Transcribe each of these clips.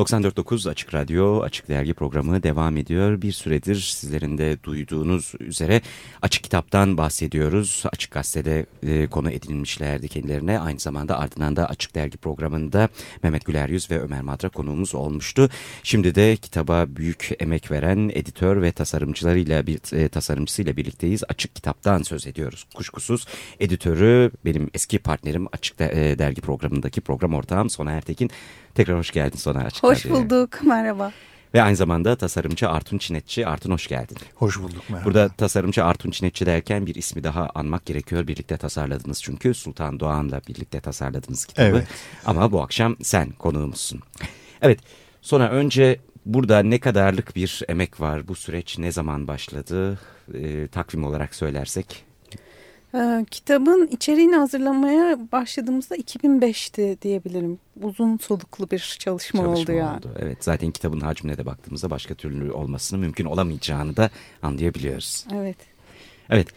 94.9 Açık Radyo, Açık Dergi programı devam ediyor. Bir süredir sizlerin de duyduğunuz üzere Açık Kitap'tan bahsediyoruz. Açık Gazete'de e, konu edinilmişlerdi kendilerine. Aynı zamanda ardından da Açık Dergi programında Mehmet Güler Yüz ve Ömer Madra konuğumuz olmuştu. Şimdi de kitaba büyük emek veren editör ve tasarımcılarıyla bir e, tasarımcısıyla birlikteyiz. Açık Kitap'tan söz ediyoruz. Kuşkusuz editörü benim eski partnerim Açık e, Dergi programındaki program ortağım Sona Ertekin. Tekrar hoş geldin Sona Açık Hoş bulduk, merhaba. Ve aynı zamanda tasarımcı Artun Çinetçi. Artun hoş geldin. Hoş bulduk, merhaba. Burada tasarımcı Artun Çinetçi derken bir ismi daha anmak gerekiyor. Birlikte tasarladınız çünkü Sultan Doğan'la birlikte tasarladınız kitabı. Evet. Ama bu akşam sen konuğumuzsun. Evet, sonra önce burada ne kadarlık bir emek var? Bu süreç ne zaman başladı? E, takvim olarak söylersek. Ee, kitabın içeriğini hazırlamaya başladığımızda 2005'ti diyebilirim. Uzun soluklu bir çalışma, Çalışma oldu yani. oldu. Evet, zaten kitabın hacmine de baktığımızda başka türlü olmasını mümkün olamayacağını da anlayabiliyoruz. Evet. Evet.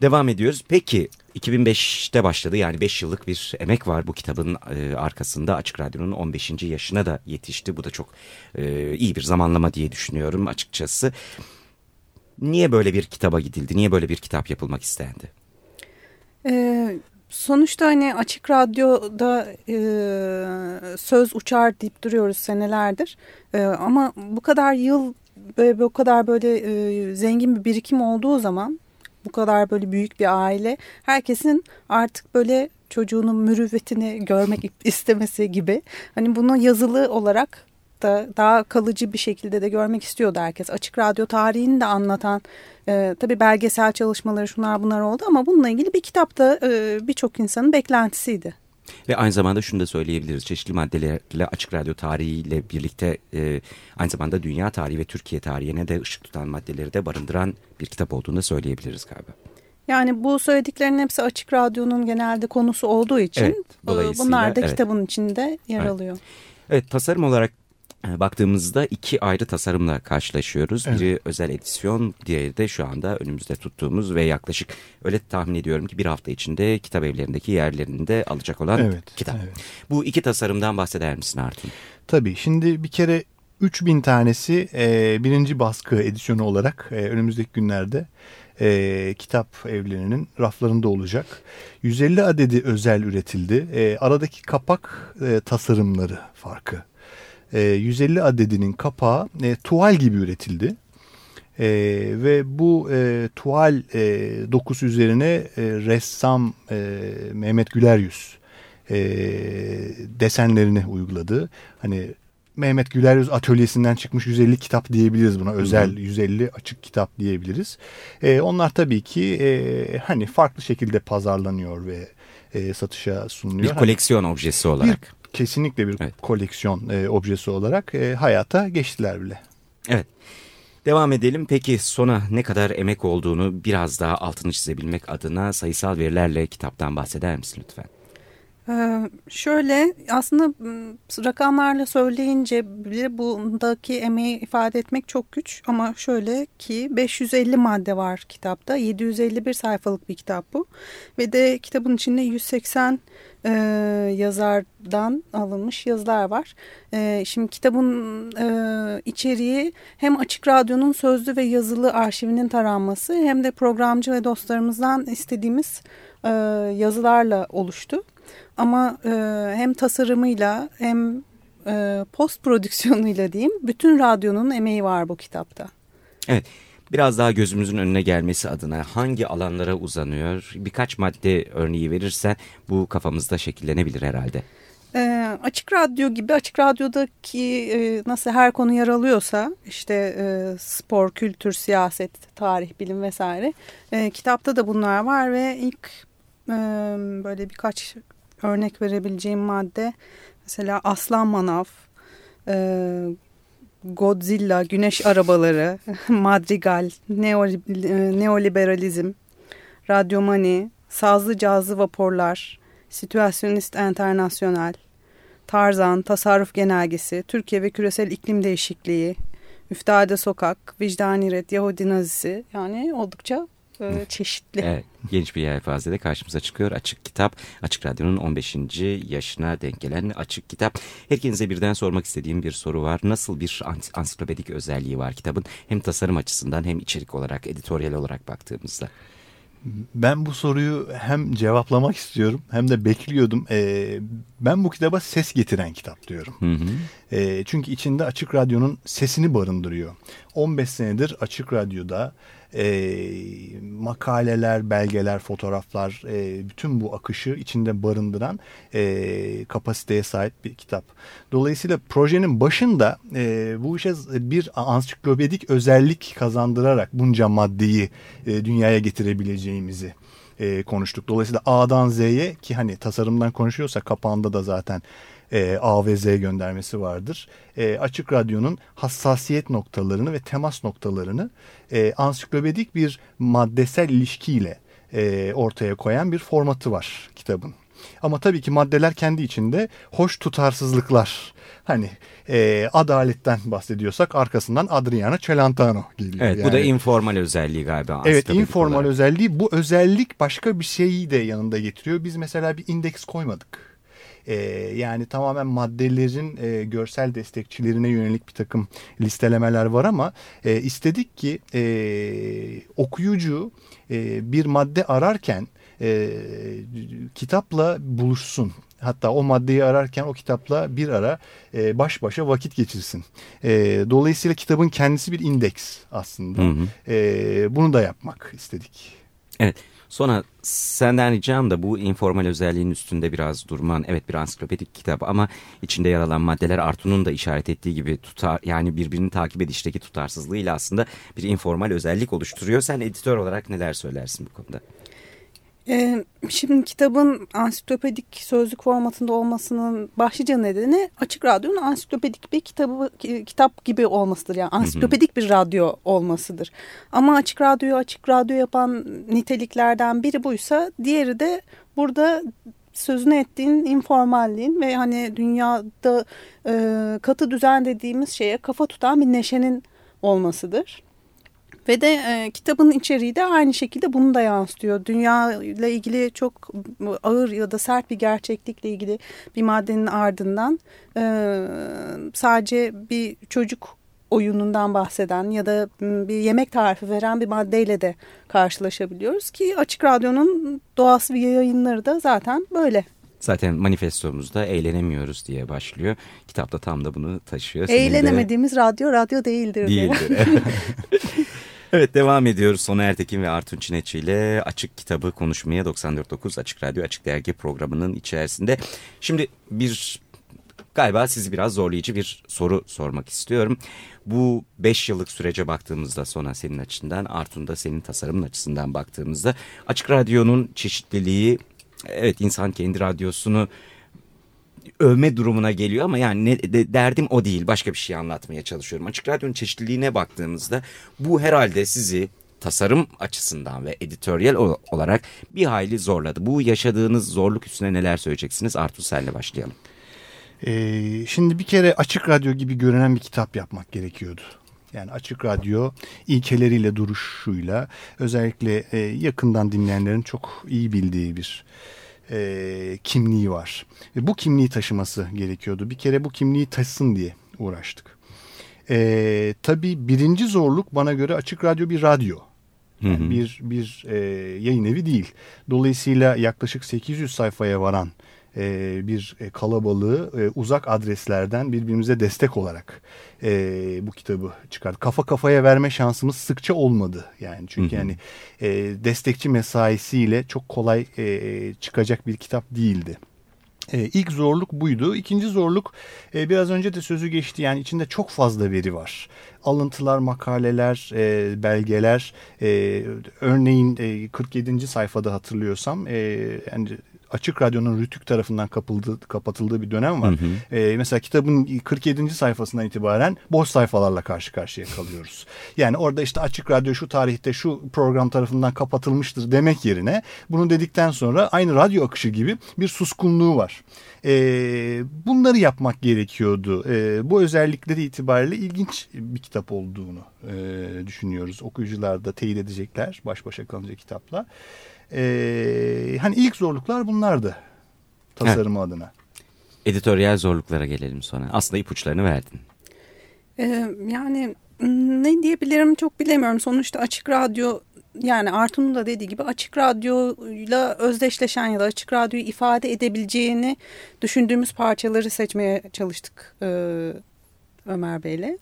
Devam ediyoruz. Peki 2005'te başladı yani 5 yıllık bir emek var bu kitabın e, arkasında. Açık Radyo'nun 15. yaşına da yetişti. Bu da çok e, iyi bir zamanlama diye düşünüyorum açıkçası. Niye böyle bir kitaba gidildi? Niye böyle bir kitap yapılmak istendi? Ee, sonuçta hani açık radyoda e, söz uçar deyip duruyoruz senelerdir. E, ama bu kadar yıl ve bu kadar böyle e, zengin bir birikim olduğu zaman bu kadar böyle büyük bir aile herkesin artık böyle çocuğunun mürüvvetini görmek istemesi gibi hani bunu yazılı olarak da daha kalıcı bir şekilde de görmek istiyordu herkes. Açık radyo tarihini de anlatan e, tabii belgesel çalışmaları şunlar bunlar oldu ama bununla ilgili bir kitapta e, birçok insanın beklentisiydi. Ve aynı zamanda şunu da söyleyebiliriz. Çeşitli maddelerle Açık Radyo tarihiyle birlikte e, aynı zamanda dünya tarihi ve Türkiye tarihine de ışık tutan maddeleri de barındıran bir kitap olduğunu da söyleyebiliriz galiba. Yani bu söylediklerin hepsi Açık Radyo'nun genelde konusu olduğu için Evet, e, bunlar da evet. kitabın içinde yer Evet. alıyor. Evet tasarım olarak baktığımızda iki ayrı tasarımla karşılaşıyoruz. Evet. Biri özel edisyon, diğeri de şu anda önümüzde tuttuğumuz ve yaklaşık öyle tahmin ediyorum ki bir hafta içinde kitap evlerindeki yerlerini de alacak olan Evet, kitap. evet. Bu iki tasarımdan bahseder misin Artun? Tabii şimdi bir kere 3000 tanesi e, birinci baskı edisyonu olarak e, önümüzdeki günlerde e, kitap evlerinin raflarında olacak. 150 adedi özel üretildi. E, aradaki kapak e, tasarımları farkı. E, 150 adedinin kapağı e, tuval gibi üretildi. E, ve bu e, tuval e, dokusu üzerine e, ressam e, Mehmet Güler Yüz e, desenlerini uyguladı. Hani Mehmet Güler Yüz atölyesinden çıkmış 150 kitap diyebiliriz buna. Özel 150 açık kitap diyebiliriz. E, onlar tabii ki e, hani farklı şekilde pazarlanıyor ve e, satışa sunuluyor. Bir Hani koleksiyon objesi olarak. bir, kesinlikle bir Evet. koleksiyon e, objesi olarak e, hayata geçtiler bile. Evet. Devam edelim. Peki sona ne kadar emek olduğunu biraz daha altını çizebilmek adına sayısal verilerle kitaptan bahseder misin lütfen? Ee, şöyle aslında rakamlarla söyleyince bile bundaki emeği ifade etmek çok güç ama şöyle ki 550 madde var kitapta 751 sayfalık bir kitap bu ve de kitabın içinde 180 e, yazardan alınmış yazılar var. E, şimdi kitabın e, içeriği hem Açık Radyo'nun sözlü ve yazılı arşivinin taranması hem de programcı ve dostlarımızdan istediğimiz e, yazılarla oluştu. Ama e, hem tasarımıyla hem e, post prodüksiyonuyla diyeyim bütün radyonun emeği var bu kitapta. Evet. Biraz daha gözümüzün önüne gelmesi adına hangi alanlara uzanıyor? Birkaç madde örneği verirsen bu kafamızda şekillenebilir herhalde. E, açık radyo gibi açık radyodaki e, nasıl her konu yer alıyorsa işte e, spor, kültür, siyaset, tarih, bilim vesaire e, kitapta da bunlar var ve ilk e, böyle birkaç örnek verebileceğim madde mesela aslan manav, e, Godzilla, güneş arabaları, madrigal, neo, e, neoliberalizm, radyomani, sazlı cazlı vaporlar, situasyonist internasyonel, Tarzan, Tasarruf Genelgesi, Türkiye ve Küresel iklim Değişikliği, Üftade Sokak, Vicdani Ret, Yahudi Nazisi yani oldukça e, çeşitli. Evet, genç bir yelpazede karşımıza çıkıyor. Açık Kitap, Açık Radyo'nun 15. yaşına denk gelen Açık Kitap. Herkese birden sormak istediğim bir soru var. Nasıl bir ansiklopedik özelliği var kitabın? Hem tasarım açısından hem içerik olarak, editoryal olarak baktığımızda. Ben bu soruyu hem cevaplamak istiyorum hem de bekliyordum. Ee, ben bu kitaba ses getiren kitap diyorum. Hı hı. Ee, çünkü içinde Açık Radyo'nun sesini barındırıyor. 15 senedir Açık Radyo'da e, makaleler, belgeler, fotoğraflar, e, bütün bu akışı içinde barındıran e, kapasiteye sahip bir kitap. Dolayısıyla projenin başında e, bu işe bir ansiklopedik özellik kazandırarak bunca maddeyi e, dünyaya getirebileceğimizi e, konuştuk. Dolayısıyla A'dan Z'ye ki hani tasarımdan konuşuyorsa kapağında da zaten e, A ve Z göndermesi vardır. E, Açık Radyo'nun hassasiyet noktalarını ve temas noktalarını e, ansiklopedik bir maddesel ilişkiyle e, ortaya koyan bir formatı var kitabın. Ama tabii ki maddeler kendi içinde hoş tutarsızlıklar. Hani e, adaletten bahsediyorsak arkasından Adriano Celentano geliyor. Evet yani. bu da informal özelliği galiba. Evet informal olarak. özelliği. Bu özellik başka bir şeyi de yanında getiriyor. Biz mesela bir indeks koymadık. E, yani tamamen maddelerin e, görsel destekçilerine yönelik bir takım listelemeler var ama e, istedik ki e, okuyucu e, bir madde ararken e, kitapla buluşsun. Hatta o maddeyi ararken o kitapla bir ara e, baş başa vakit geçirsin. E, dolayısıyla kitabın kendisi bir indeks aslında. Hı hı. E, bunu da yapmak istedik. Evet. Sonra senden ricam da bu informal özelliğin üstünde biraz durman. Evet bir ansiklopedik kitap ama içinde yer alan maddeler Artun'un da işaret ettiği gibi tutar yani birbirini takip edişteki tutarsızlığıyla aslında bir informal özellik oluşturuyor. Sen editör olarak neler söylersin bu konuda? Ee, şimdi kitabın ansiklopedik sözlük formatında olmasının başlıca nedeni Açık Radyo'nun ansiklopedik bir kitabı kitap gibi olmasıdır. Yani ansiklopedik bir radyo olmasıdır. Ama Açık Radyo'yu Açık Radyo yapan niteliklerden biri buysa diğeri de burada sözünü ettiğin informalliğin ve hani dünyada e, katı düzen dediğimiz şeye kafa tutan bir neşenin olmasıdır. Ve de e, kitabın içeriği de aynı şekilde bunu da yansıtıyor. Dünya ile ilgili çok ağır ya da sert bir gerçeklikle ilgili bir maddenin ardından e, sadece bir çocuk oyunundan bahseden ya da bir yemek tarifi veren bir maddeyle de karşılaşabiliyoruz ki Açık Radyo'nun doğası ve yayınları da zaten böyle. Zaten manifestomuzda eğlenemiyoruz diye başlıyor. Kitapta tam da bunu taşıyor. Eğlenemediğimiz de... radyo radyo değildir. Değildir. Evet devam ediyoruz. Sona Ertekin ve Artun Çineçi ile Açık Kitabı konuşmaya 94.9 Açık Radyo Açık Dergi programının içerisinde. Şimdi bir galiba sizi biraz zorlayıcı bir soru sormak istiyorum. Bu 5 yıllık sürece baktığımızda sonra senin açından Artun'da senin tasarımın açısından baktığımızda Açık Radyo'nun çeşitliliği evet insan kendi radyosunu övme durumuna geliyor ama yani ne, de, derdim o değil. Başka bir şey anlatmaya çalışıyorum. Açık Radyo'nun çeşitliliğine baktığımızda bu herhalde sizi tasarım açısından ve editoryal olarak bir hayli zorladı. Bu yaşadığınız zorluk üstüne neler söyleyeceksiniz? Artur senle başlayalım. Ee, şimdi bir kere Açık Radyo gibi görünen bir kitap yapmak gerekiyordu. Yani Açık Radyo ilkeleriyle, duruşuyla özellikle e, yakından dinleyenlerin çok iyi bildiği bir e, kimliği var. Ve bu kimliği taşıması gerekiyordu. Bir kere bu kimliği taşısın diye uğraştık. E, tabii birinci zorluk bana göre Açık Radyo bir radyo. Yani bir bir e, yayın evi değil. Dolayısıyla yaklaşık 800 sayfaya varan e, bir e, kalabalığı e, uzak adreslerden birbirimize destek olarak e, bu kitabı çıkardı. Kafa kafaya verme şansımız sıkça olmadı yani çünkü hı hı. yani e, destekçi mesaisiyle çok kolay e, çıkacak bir kitap değildi. E, ilk zorluk buydu. İkinci zorluk e, biraz önce de sözü geçti. Yani içinde çok fazla veri var. Alıntılar, makaleler, e, belgeler. E, örneğin e, 47. sayfada hatırlıyorsam e, yani Açık Radyo'nun Rütük tarafından kapıldığı, kapatıldığı bir dönem var. Hı hı. E, mesela kitabın 47. sayfasından itibaren boş sayfalarla karşı karşıya kalıyoruz. Yani orada işte Açık Radyo şu tarihte şu program tarafından kapatılmıştır demek yerine bunu dedikten sonra aynı radyo akışı gibi bir suskunluğu var. E, bunları yapmak gerekiyordu. E, bu özellikleri itibariyle ilginç bir kitap olduğunu e, düşünüyoruz. Okuyucular da teyit edecekler baş başa kalınca kitapla. E, hani ilk zorluklar bunlardı tasarımı evet. adına. Editoryal zorluklara gelelim sonra. Aslında ipuçlarını verdin. Ee, yani ne diyebilirim çok bilemiyorum. Sonuçta açık radyo yani Artun'un da dediği gibi açık radyoyla özdeşleşen ya da açık radyoyu ifade edebileceğini düşündüğümüz parçaları seçmeye çalıştık e, Ömer Bey'le.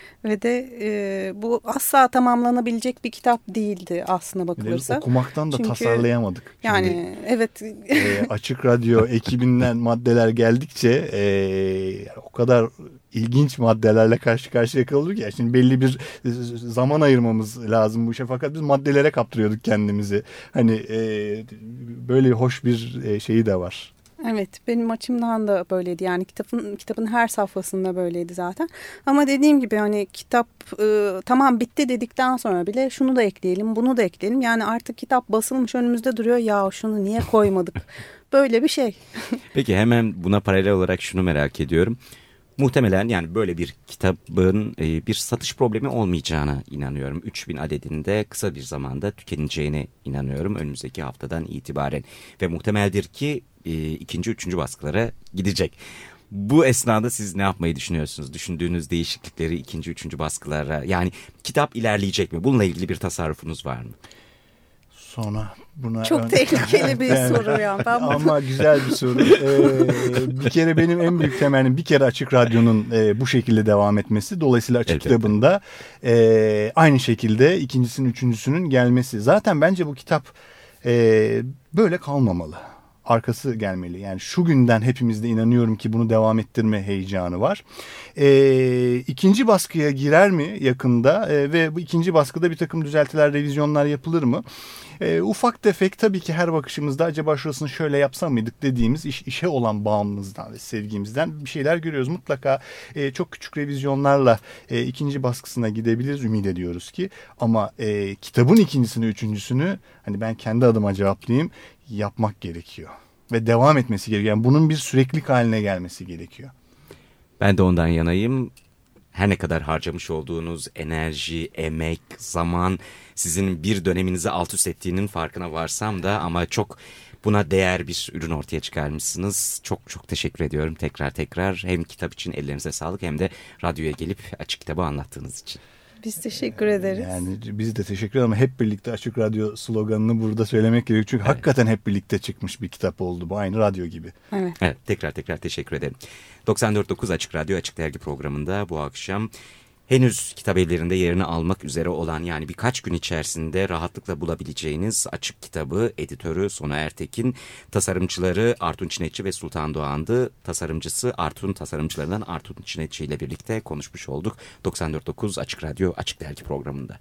Ve de e, bu asla tamamlanabilecek bir kitap değildi aslına bakılırsa. okumaktan da Çünkü, tasarlayamadık. Yani Şimdi, evet. E, açık radyo ekibinden maddeler geldikçe e, o kadar ilginç maddelerle karşı karşıya kalıyorduk ya. Şimdi belli bir zaman ayırmamız lazım bu işe fakat biz maddelere kaptırıyorduk kendimizi. Hani e, böyle hoş bir şeyi de var. Evet benim açımdan da böyleydi. Yani kitabın kitabın her safhasında böyleydi zaten. Ama dediğim gibi hani kitap e, tamam bitti dedikten sonra bile şunu da ekleyelim bunu da ekleyelim. Yani artık kitap basılmış önümüzde duruyor. Ya şunu niye koymadık? Böyle bir şey. Peki hemen buna paralel olarak şunu merak ediyorum muhtemelen yani böyle bir kitabın e, bir satış problemi olmayacağına inanıyorum. 3000 adedinde kısa bir zamanda tükeneceğine inanıyorum önümüzdeki haftadan itibaren. Ve muhtemeldir ki e, ikinci, üçüncü baskılara gidecek. Bu esnada siz ne yapmayı düşünüyorsunuz? Düşündüğünüz değişiklikleri ikinci, üçüncü baskılara yani kitap ilerleyecek mi? Bununla ilgili bir tasarrufunuz var mı? Sonra buna çok ön... tehlikeli bir yani, soru ya. Ben ama güzel bir soru. Ee, bir kere benim en büyük temelim bir kere Açık Radyo'nun e, bu şekilde devam etmesi. Dolayısıyla Açık Elbette. kitabında e, aynı şekilde ikincisinin, üçüncüsünün gelmesi. Zaten bence bu kitap e, böyle kalmamalı arkası gelmeli. Yani şu günden hepimizde inanıyorum ki bunu devam ettirme heyecanı var. E, ikinci baskıya girer mi yakında e, ve bu ikinci baskıda bir takım düzeltiler, revizyonlar yapılır mı? E, ufak tefek tabii ki her bakışımızda acaba şurasını şöyle yapsam mıydık dediğimiz iş, işe olan bağımlılığımızdan ve sevgimizden bir şeyler görüyoruz. Mutlaka e, çok küçük revizyonlarla e, ikinci baskısına gidebiliriz ümit ediyoruz ki. Ama e, kitabın ikincisini, üçüncüsünü hani ben kendi adıma cevaplayayım yapmak gerekiyor. Ve devam etmesi gerekiyor. Yani bunun bir süreklilik haline gelmesi gerekiyor. Ben de ondan yanayım. Her ne kadar harcamış olduğunuz enerji, emek, zaman sizin bir döneminizi alt üst ettiğinin farkına varsam da ama çok buna değer bir ürün ortaya çıkarmışsınız. Çok çok teşekkür ediyorum tekrar tekrar. Hem kitap için ellerinize sağlık hem de radyoya gelip açık kitabı anlattığınız için. Biz teşekkür ederiz. Yani biz de teşekkür ederim. Hep birlikte Açık Radyo sloganını burada söylemek gerekiyor. Çünkü evet. hakikaten hep birlikte çıkmış bir kitap oldu. Bu aynı radyo gibi. Evet. evet tekrar tekrar teşekkür ederim. 94.9 Açık Radyo Açık Dergi programında bu akşam henüz kitap ellerinde yerini almak üzere olan yani birkaç gün içerisinde rahatlıkla bulabileceğiniz açık kitabı editörü Sona Ertekin, tasarımcıları Artun Çinekçi ve Sultan Doğan'dı. Tasarımcısı Artun tasarımcılarından Artun Çinekçi ile birlikte konuşmuş olduk. 94.9 Açık Radyo Açık Dergi programında.